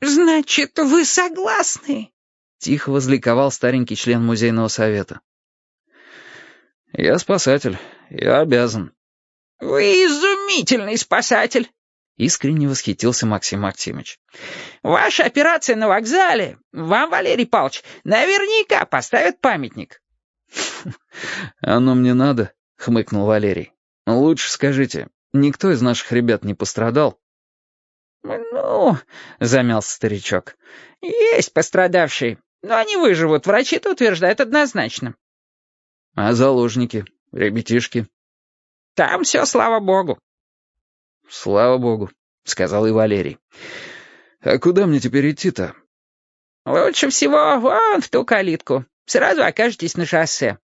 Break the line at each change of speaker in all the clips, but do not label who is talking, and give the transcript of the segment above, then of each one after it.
«Значит, вы согласны?»
— тихо возликовал старенький член музейного совета. «Я спасатель. Я обязан».
«Вы изумительный спасатель!»
— искренне восхитился Максим Максимович.
«Ваша операция на вокзале. Вам, Валерий Павлович, наверняка поставят памятник».
«Оно мне надо», — хмыкнул Валерий. «Лучше скажите, никто из наших ребят не пострадал?»
«Ну...» — замялся старичок. «Есть пострадавшие, но они выживут, врачи-то утверждают однозначно».
«А заложники? Ребятишки?»
«Там все, слава богу».
«Слава богу», — сказал и Валерий. «А куда мне теперь идти-то?»
«Лучше всего вон в ту калитку. Сразу окажетесь на шоссе.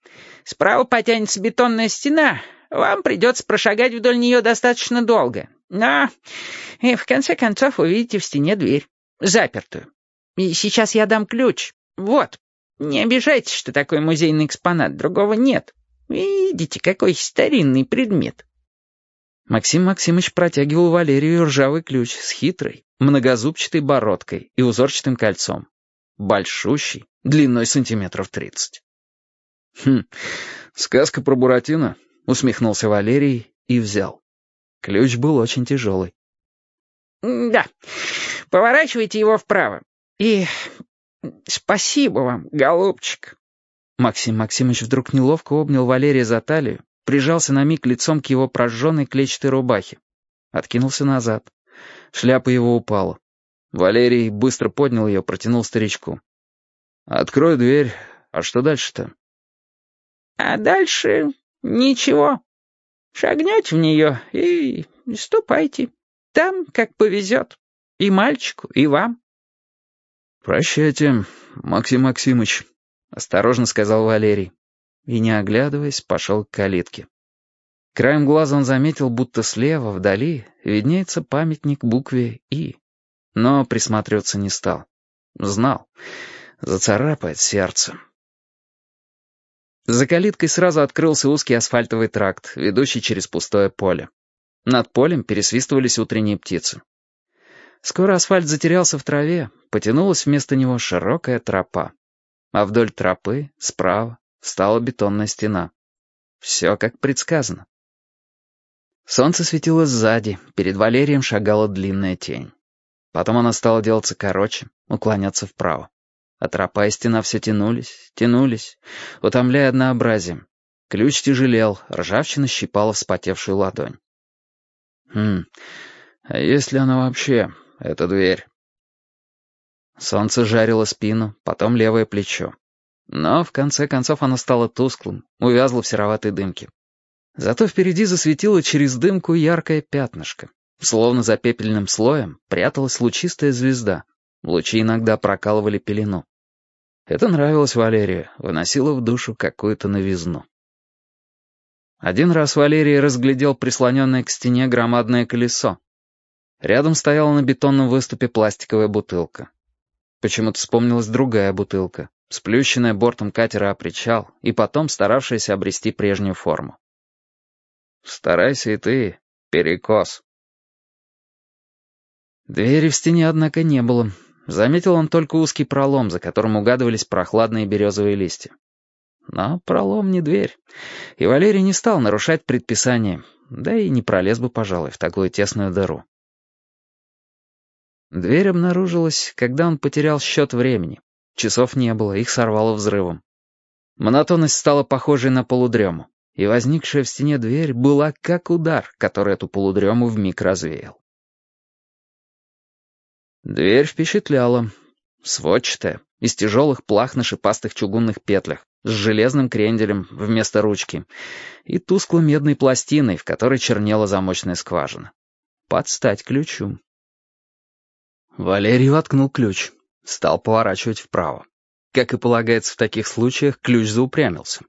Справа потянется бетонная стена. Вам придется прошагать вдоль нее достаточно долго. Но и в конце концов увидите в стене дверь, запертую. И сейчас я дам ключ. Вот. Не обижайтесь, что такой музейный экспонат, другого нет. Видите, какой старинный предмет.
Максим Максимович протягивал Валерию ржавый ключ с хитрой, многозубчатой бородкой и узорчатым кольцом. Большущий, длиной сантиметров тридцать. «Хм, сказка про Буратино», — усмехнулся Валерий и взял. Ключ был очень тяжелый.
«Да, поворачивайте его вправо. И спасибо вам, голубчик».
Максим Максимович вдруг неловко обнял Валерия за талию, прижался на миг лицом к его прожженной клетчатой рубахе. Откинулся назад. Шляпа его упала. Валерий быстро поднял ее, протянул старичку. «Открой дверь. А что дальше-то?»
«А дальше ничего. Шагнете в нее и ступайте. Там как повезет. И мальчику, и вам».
«Прощайте, Максим Максимыч», — осторожно сказал Валерий. И, не оглядываясь, пошел к калитке. Краем глаза он заметил, будто слева, вдали, виднеется памятник букве «И». Но присматриваться не стал. Знал. Зацарапает сердце. За калиткой сразу открылся узкий асфальтовый тракт, ведущий через пустое поле. Над полем пересвистывались утренние птицы. Скоро асфальт затерялся в траве, потянулась вместо него широкая тропа. А вдоль тропы, справа, стала бетонная стена. Все как предсказано. Солнце светило сзади, перед Валерием шагала длинная тень. Потом она стала делаться короче, уклоняться вправо. А тропа и стена все тянулись, тянулись, утомляя однообразием. Ключ тяжелел, ржавчина щипала вспотевшую ладонь. Хм, а есть ли она вообще, эта дверь? Солнце жарило спину, потом левое плечо. Но, в конце концов, оно стало тусклым, увязло в сероватой дымке. Зато впереди засветило через дымку яркое пятнышко. Словно за пепельным слоем пряталась лучистая звезда. Лучи иногда прокалывали пелену. Это нравилось Валерию, выносило в душу какую-то новизну. Один раз Валерий разглядел прислоненное к стене громадное колесо. Рядом стояла на бетонном выступе пластиковая бутылка. Почему-то вспомнилась другая бутылка, сплющенная бортом катера о причал и потом старавшаяся обрести прежнюю форму. «Старайся и ты, перекос». Двери в стене, однако, не было, Заметил он только узкий пролом, за которым угадывались прохладные березовые листья. Но пролом не дверь, и Валерий не стал нарушать предписание, да и не пролез бы, пожалуй, в такую тесную дыру. Дверь обнаружилась, когда он потерял счет времени. Часов не было, их сорвало взрывом. Монотонность стала похожей на полудрему, и возникшая в стене дверь была как удар, который эту полудрему вмиг развеял. Дверь впечатляла. Сводчатая, из тяжелых плах на шипастых чугунных петлях, с железным кренделем вместо ручки и тускло-медной пластиной, в которой чернела замочная скважина. Подстать ключу. Валерий воткнул ключ, стал поворачивать вправо. Как и полагается в таких случаях, ключ заупрямился.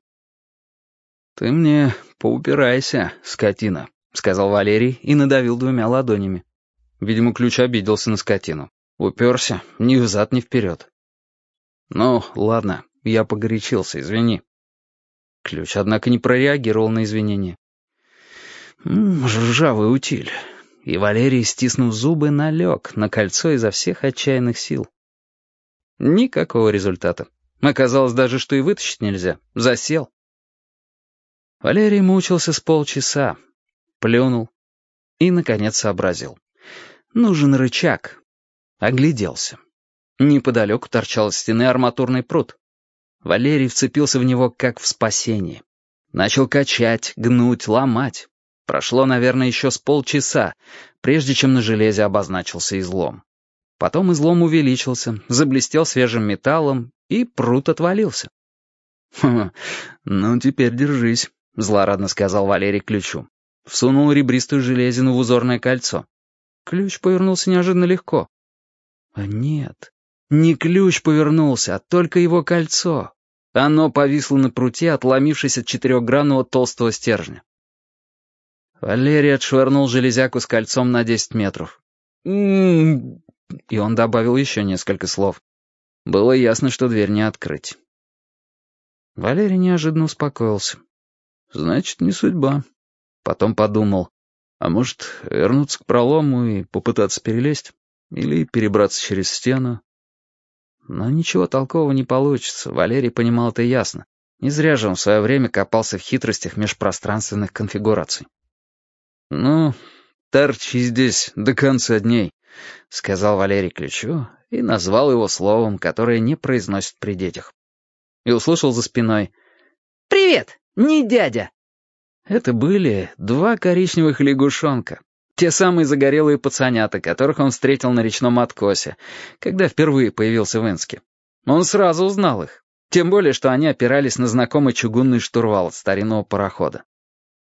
«Ты мне поупирайся, скотина», — сказал Валерий и надавил двумя ладонями. Видимо, ключ обиделся на скотину. Уперся ни взад, ни вперед. «Ну, ладно, я погорячился, извини». Ключ, однако, не прореагировал на извинения. «М -м, «Ржавый утиль. и Валерий, стиснув зубы, налег на кольцо изо всех отчаянных сил. Никакого результата. Оказалось даже, что и вытащить нельзя. Засел. Валерий мучился с полчаса, плюнул и, наконец, сообразил. Нужен рычаг. Огляделся. Неподалеку торчал из стены арматурный пруд. Валерий вцепился в него, как в спасение. Начал качать, гнуть, ломать. Прошло, наверное, еще с полчаса, прежде чем на железе обозначился излом. Потом излом увеличился, заблестел свежим металлом, и пруд отвалился. «Хм, ну теперь держись», — злорадно сказал Валерий ключу. Всунул ребристую железину в узорное кольцо. Ключ повернулся неожиданно легко. А нет, не ключ повернулся, а только его кольцо. Оно повисло на пруте, отломившись от четырехгранного толстого стержня. Валерий отшвырнул железяку с кольцом на десять метров. «М-м-м!» И он добавил еще несколько слов. Было ясно, что дверь не открыть. Валерий неожиданно успокоился. «Значит, не судьба». Потом подумал, а может, вернуться к пролому и попытаться перелезть? Или перебраться через стену? Но ничего толкового не получится, Валерий понимал это ясно. Не зря же он в свое время копался в хитростях межпространственных конфигураций. «Ну, торчи здесь до конца дней», — сказал Валерий Ключу и назвал его словом, которое не произносят при детях. И услышал за спиной «Привет, не дядя!» Это были два коричневых лягушонка. Те самые загорелые пацанята, которых он встретил на речном откосе, когда впервые появился в Инске. Он сразу узнал их. Тем более, что они опирались на знакомый чугунный штурвал от старинного парохода.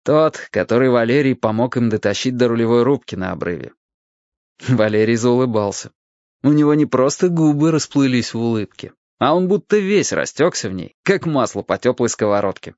Тот, который Валерий помог им дотащить до рулевой рубки на обрыве. Валерий заулыбался. У него не просто губы расплылись в улыбке, а он будто весь растекся в ней, как масло по теплой сковородке.